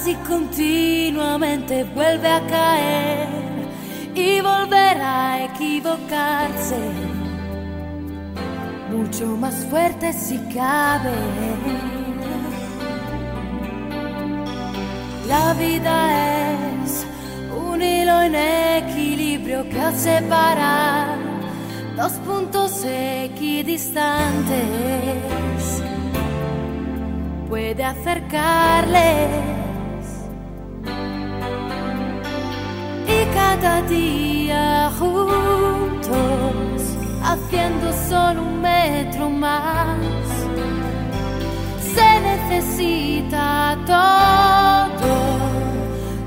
casi continuamente vuelve a caer y volverá a equivocarse. Mucho más fuerte si cabe. La vida es un hilo en equilibrio que al separar dos puntos equidistantes puede acercarles. Cada día juntos, haciendo solo un metro más, se necesita todo,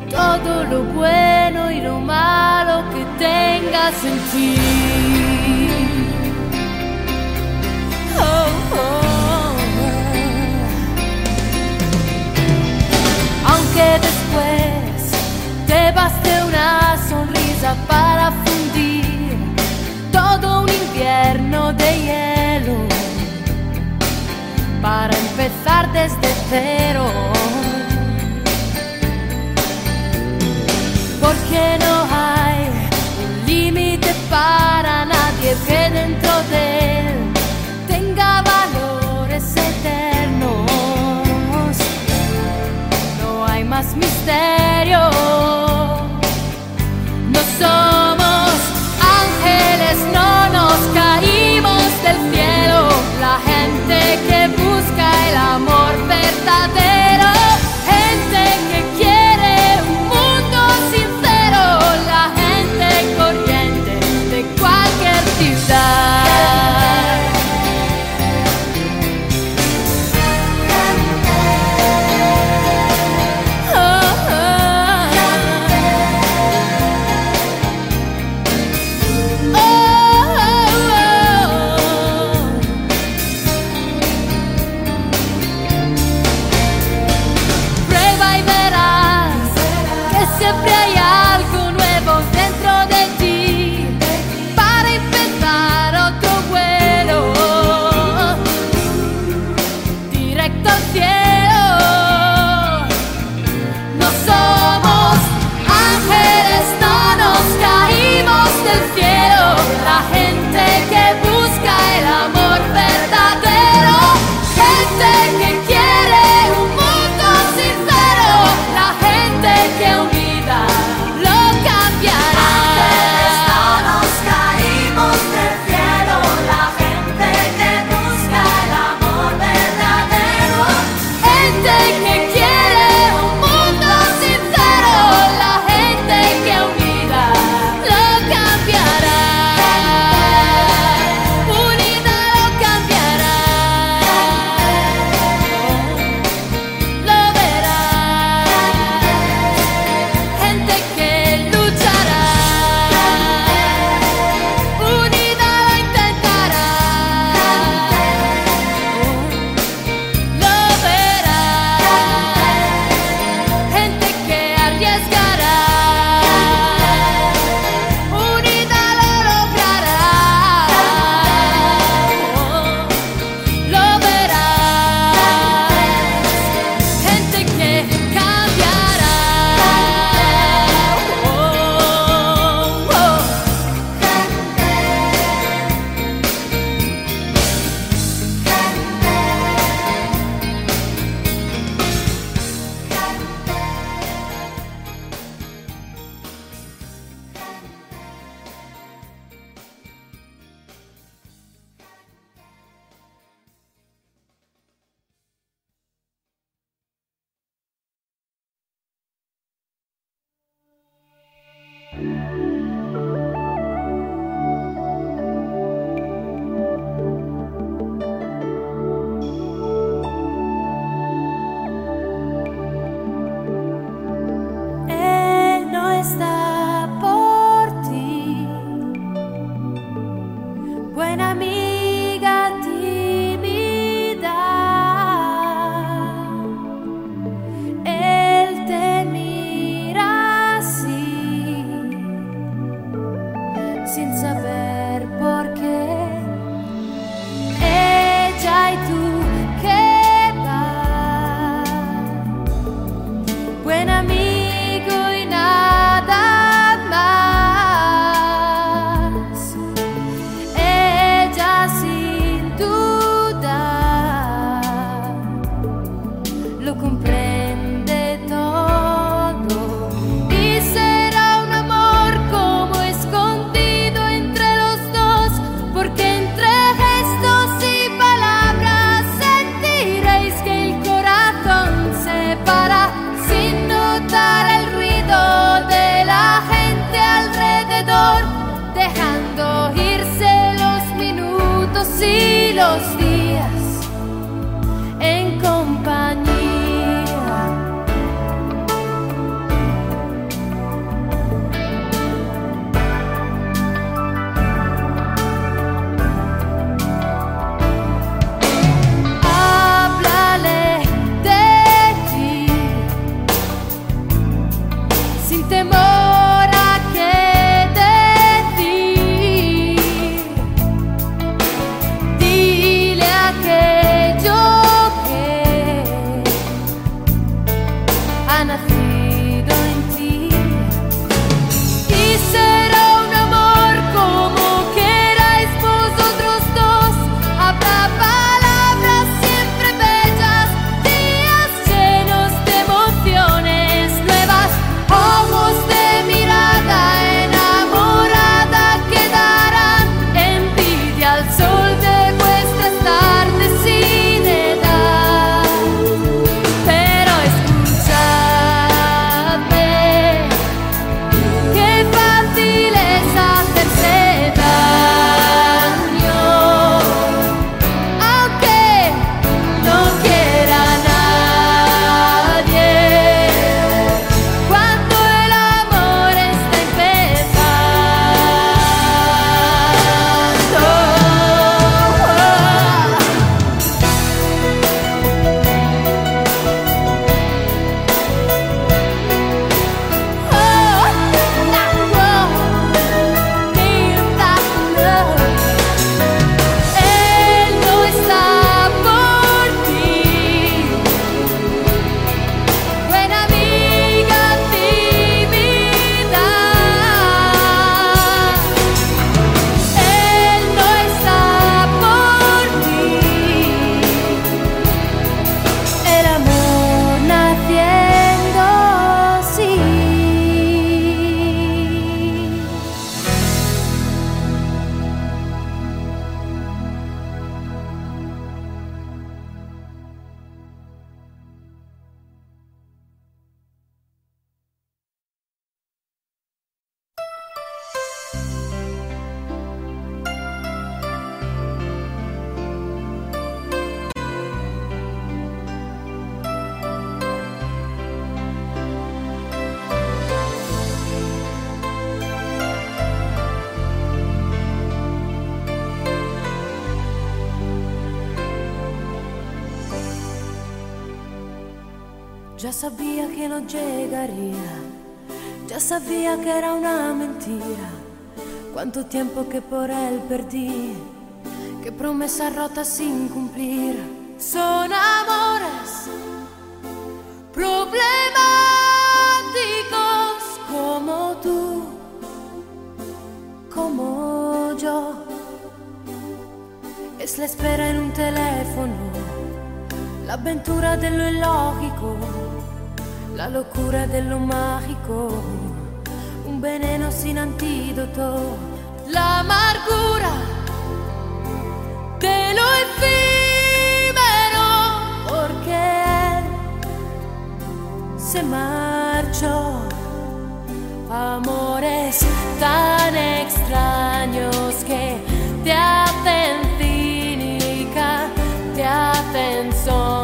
todo lo bueno y lo malo que tengas en ti. Oh, oh. Aunque después te una para fundir todo un invierno de hielo para empezar desde cero. Porque no hay un límite para nadie que dentro de él tenga valores eternos. No hay más misterio. when I'm sabía que no llegaría, ya sabía que era una mentira. Cuánto tiempo que por él perdí, qué promesas rota sin cumplir. Son amores problemáticos como tú, como yo. Es la espera en un teléfono, la l'avventura dello illogico la locura de lo mágico, un veneno sin antídoto. La amargura de lo efímero, porque él se marchó. Amores tan extraños que te hacen cínica, te hacen son.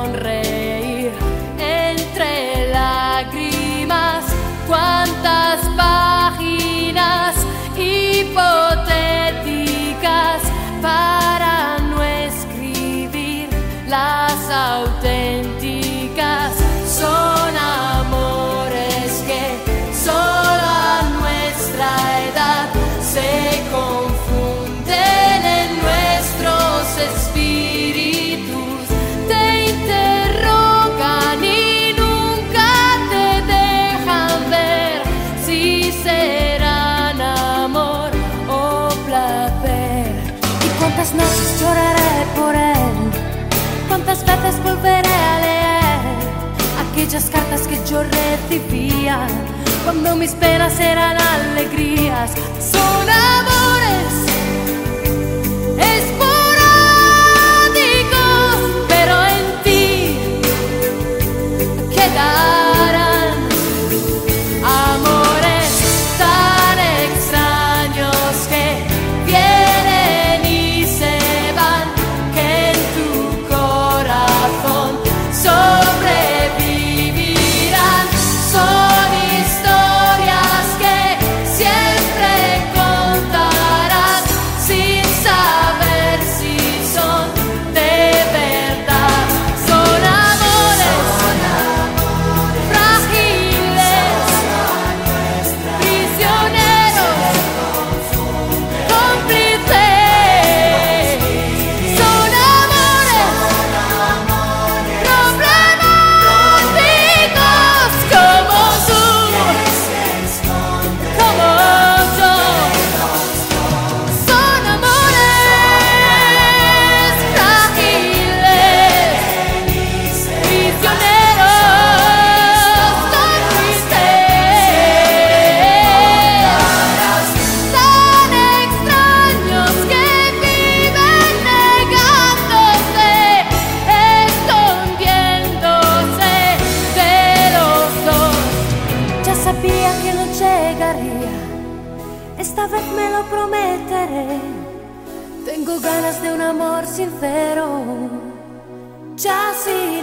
aquellas cartas que yo recibía cuando mis penas eran alegrías. Son amor sincero, ya sí.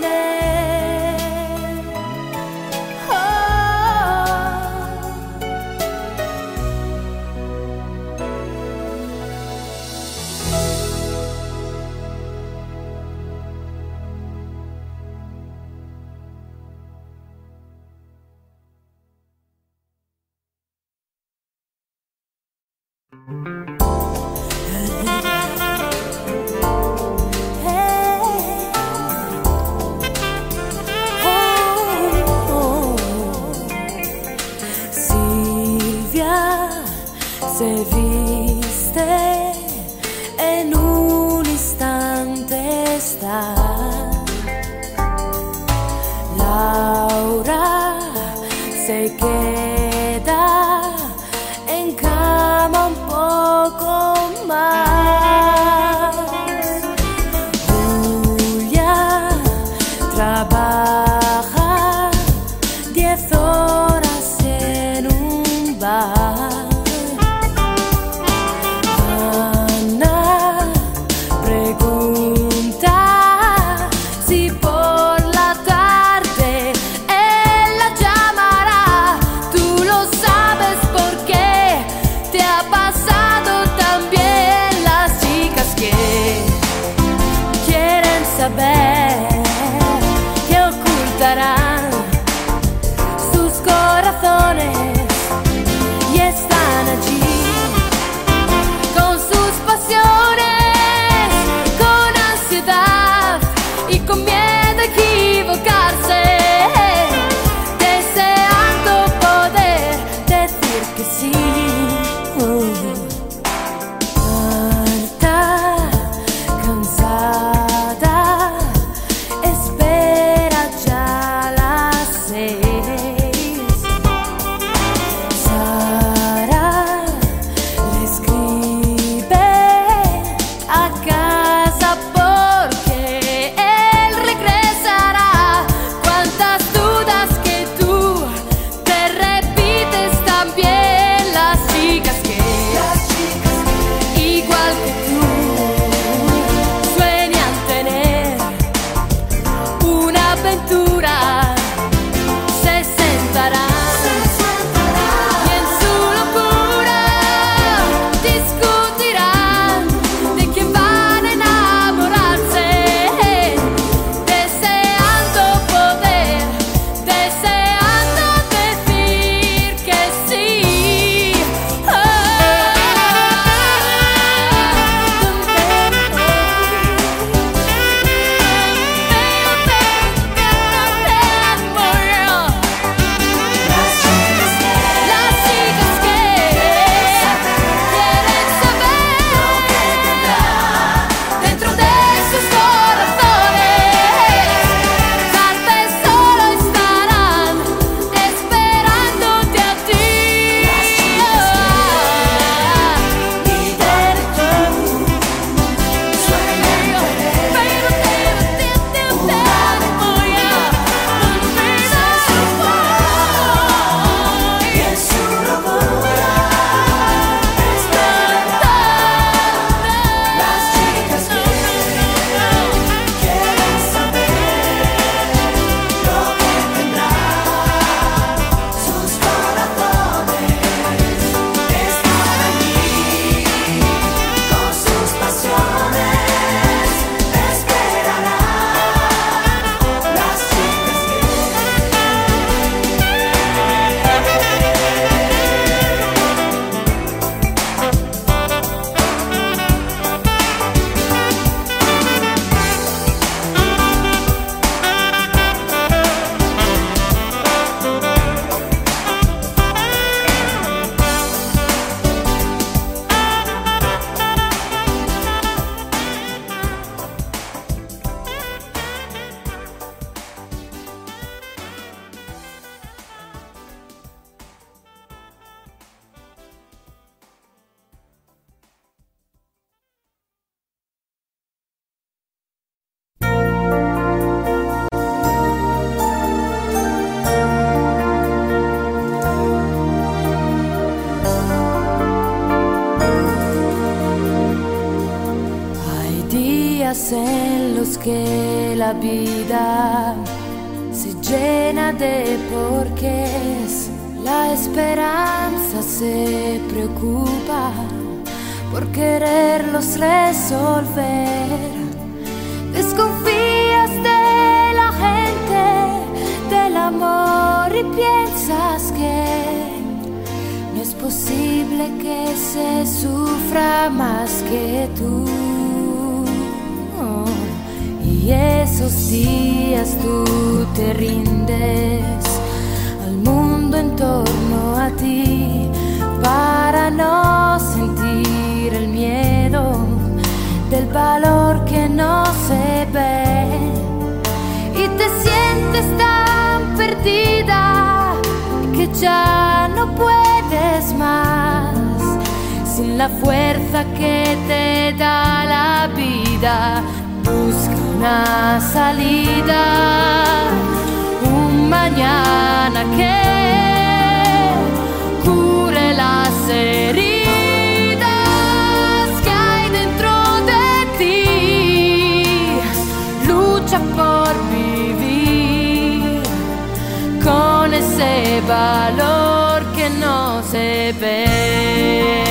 Llena de porqués. La esperanza se preocupa por quererlos resolver. Desconfías de la gente, del amor y piensas que no es posible que se sufra más que tú. Y esos días tú te rindes al mundo en torno a ti para no sentir el miedo del valor que no se ve. Y te sientes tan perdida que ya no puedes más sin la fuerza que te da la vida una salida, un mañana que cure las heridas que hay dentro de ti. Lucha por vivir con ese valor que no se ve.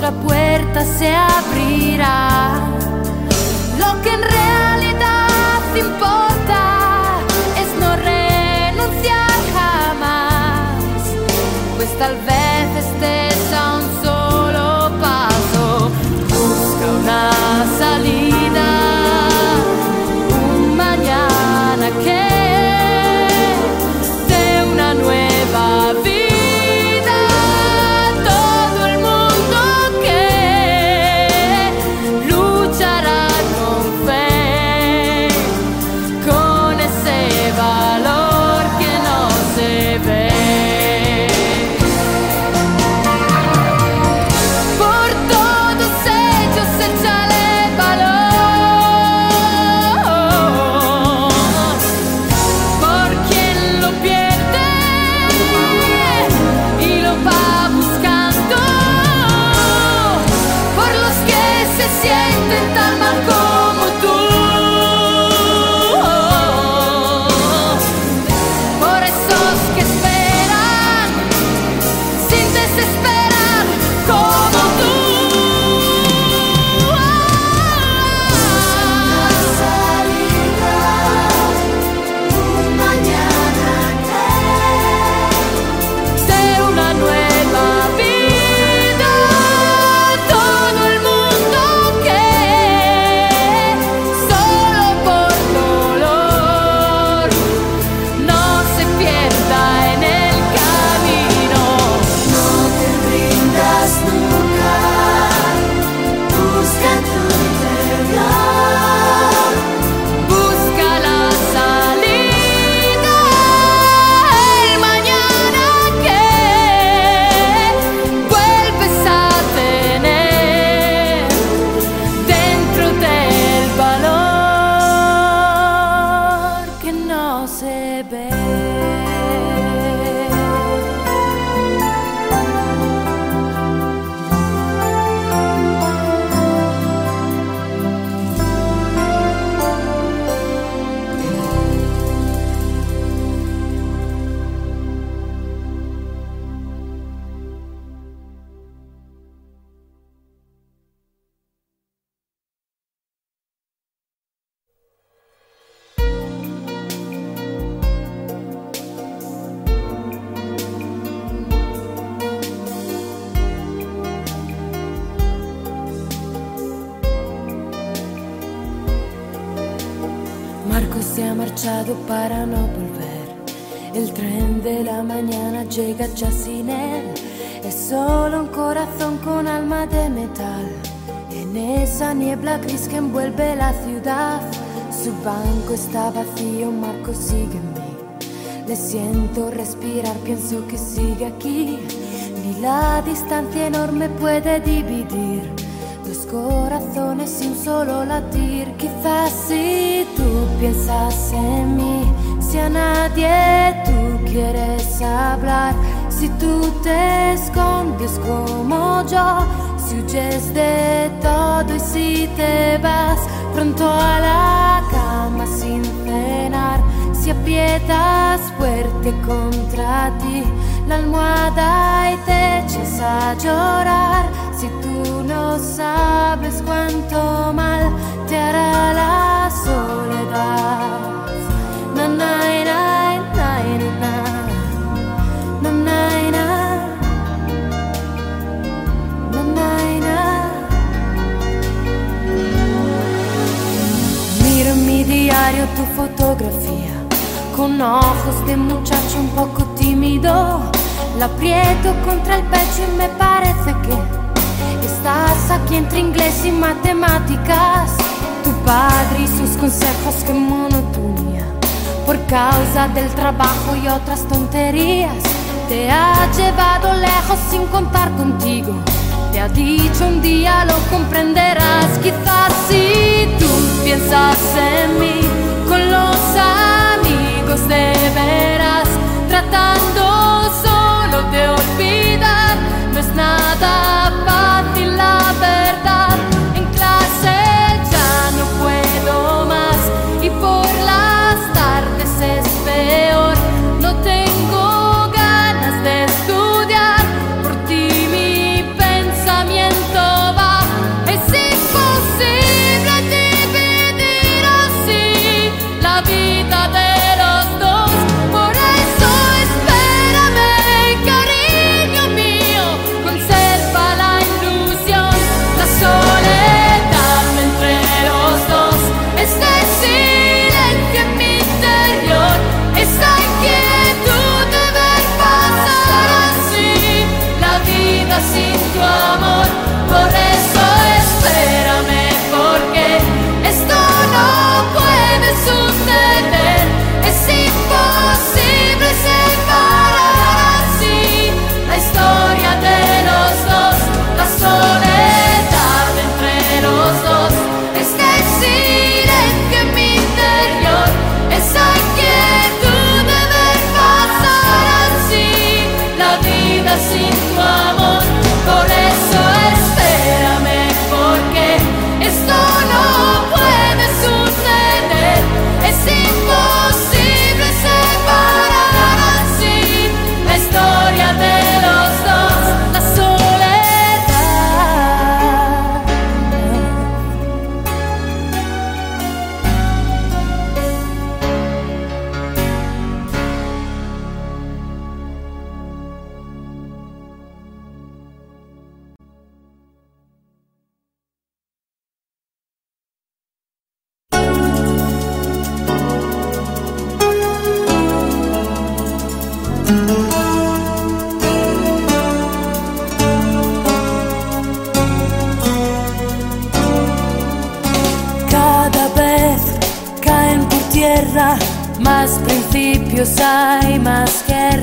Otra puerta se abrirá. Para no volver. El tren de la mañana llega ya sin él. Es solo un corazón con alma de metal. En esa niebla gris que envuelve la ciudad, su banco está vacío, Marco sigue en mí. Le siento respirar, pienso que sigue aquí. Ni la distancia enorme puede dividir corazones sin solo latir. Quizás si tú piensas en mí, si a nadie tú quieres hablar, si tú te escondes como yo, si huyes de todo y si te vas pronto a la cama sin cenar si aprietas fuerte contra ti la almohada y te echas a llorar, si tú no sabes cuánto mal te hará la soledad. Na, na, na, na, Miro en mi diario tu fotografía con ojos de muchacho un poco tímido. La aprieto contra el pecho y me parece que estás aquí entre inglés y matemáticas. Tu padre y sus consejos, que monotonía. Por causa del trabajo y otras tonterías, te ha llevado lejos sin contar contigo. Te ha dicho un día lo comprenderás, quizás si tú piensas en mí con los de veras, tratando de olvidar. No es nada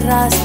más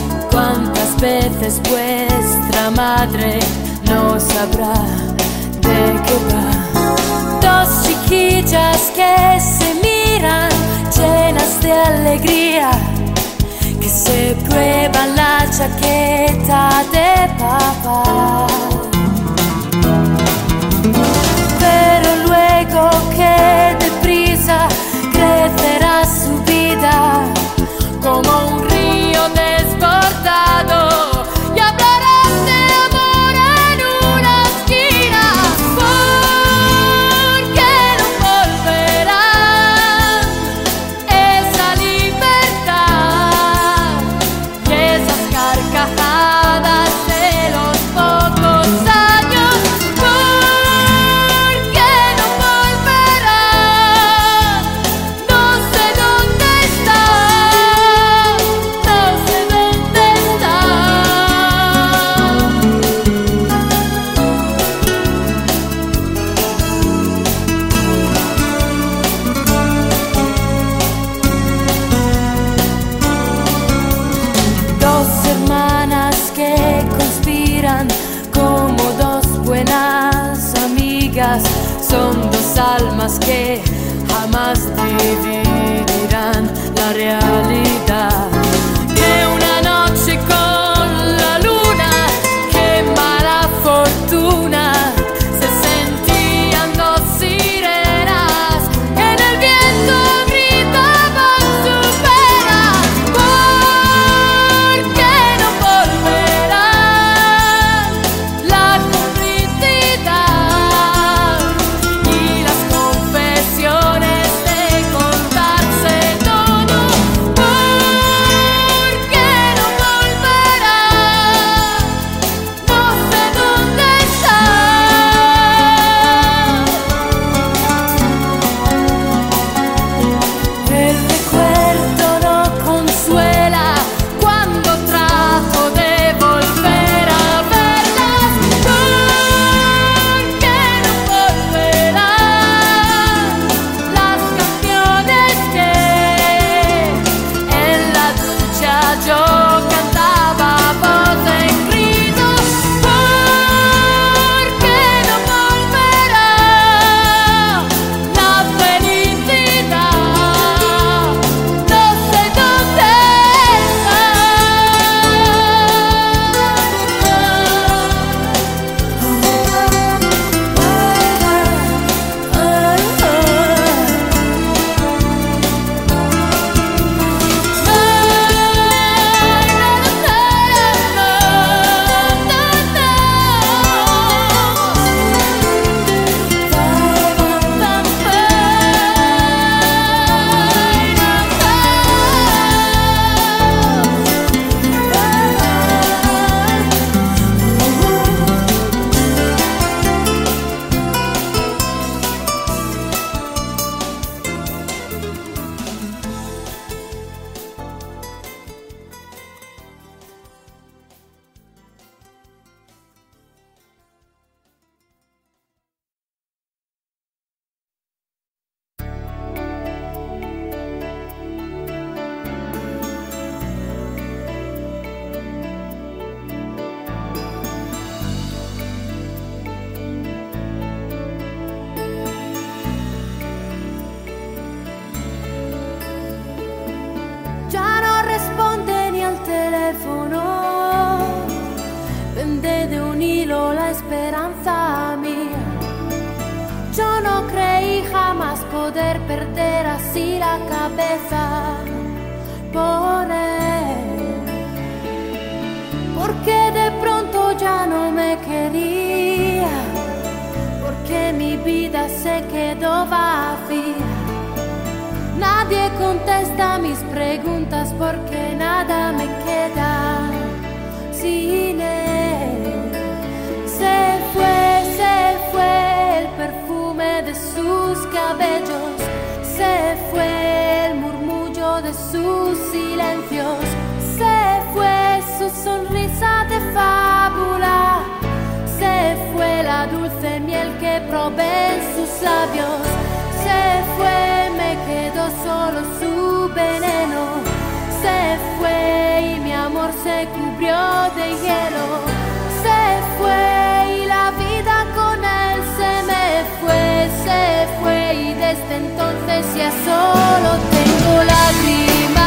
sus cabellos, se fue el murmullo de sus silencios, se fue su sonrisa de fábula, se fue la dulce miel que probé en sus labios, se fue, me quedó solo su veneno, se fue y mi amor se cubrió de hielo, se fue. fue y desde entonces ya solo tengo lágrimas.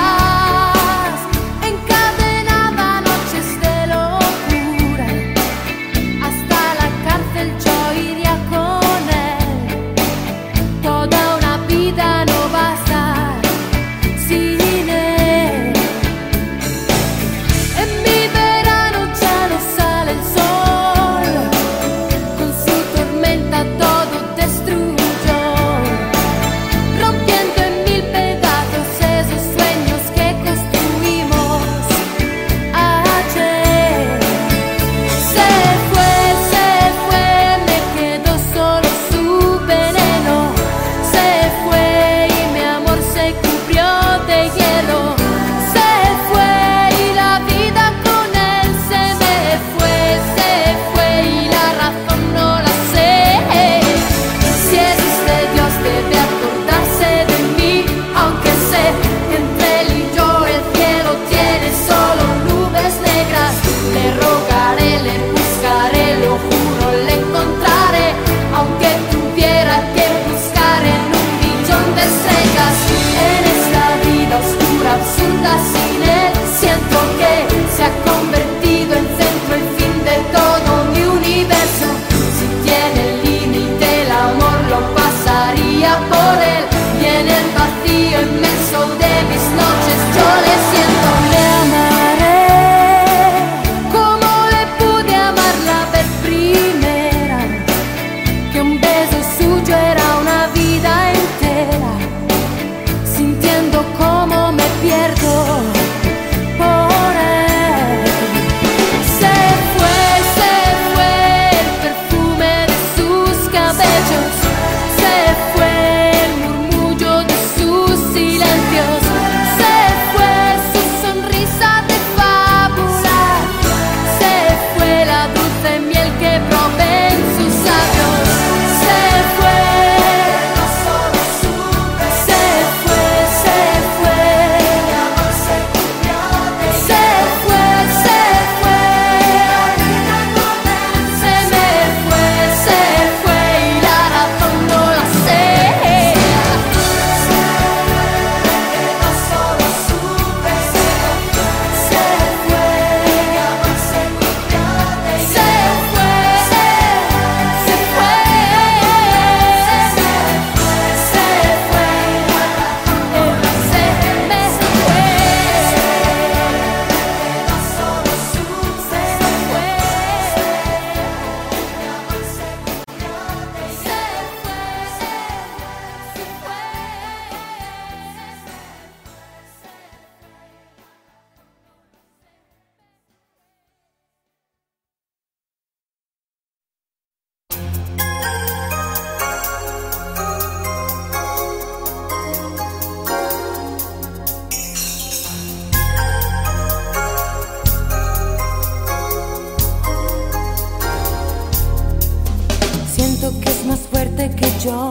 yo.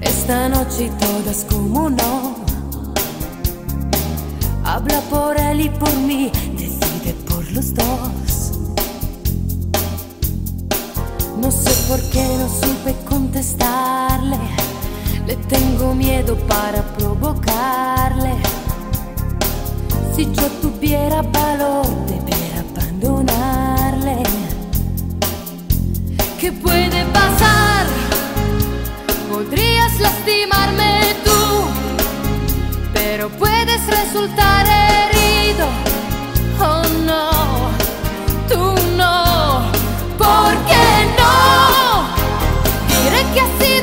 Esta noche todo es como no. Habla por él y por mí, decide por los dos. No sé por qué no supe contestarle. Le tengo miedo para provocarle. Si yo tuviera valor, debiera abandonarle. ¿Qué puede podrías lastimarme tú, pero puedes resultar herido. Oh no, tú no, ¿por qué no? Diré que así.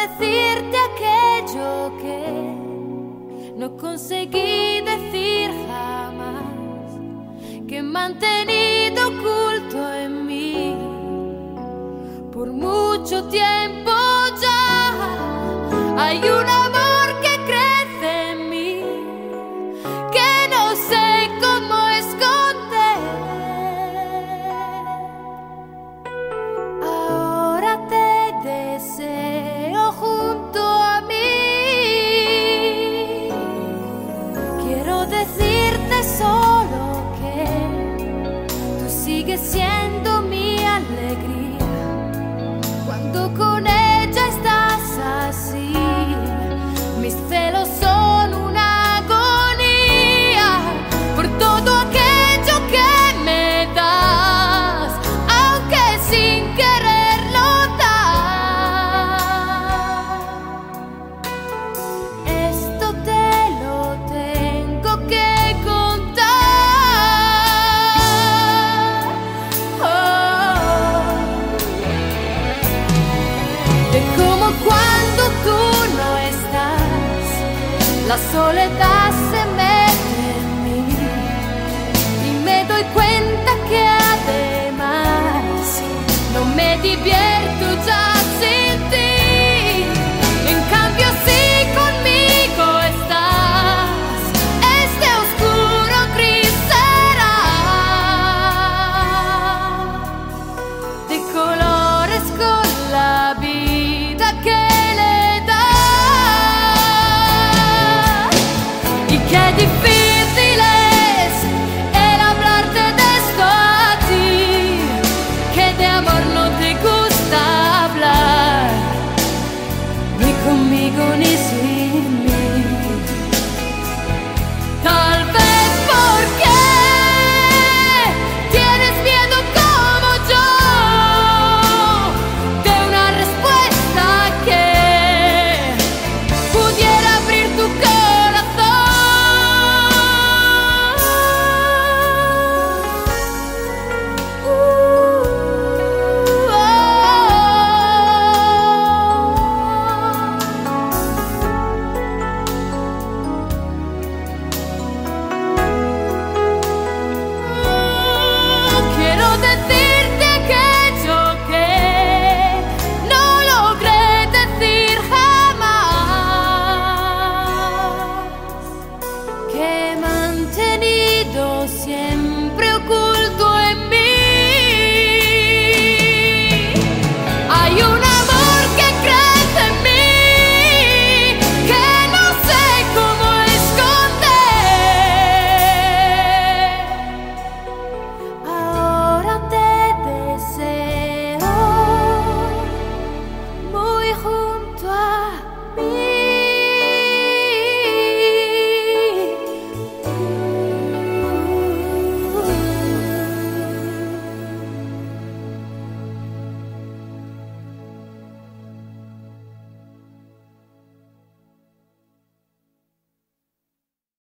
decirte aquello que no conseguí decir jamás, que mantenido oculto en mí por mucho tiempo ya. Hay un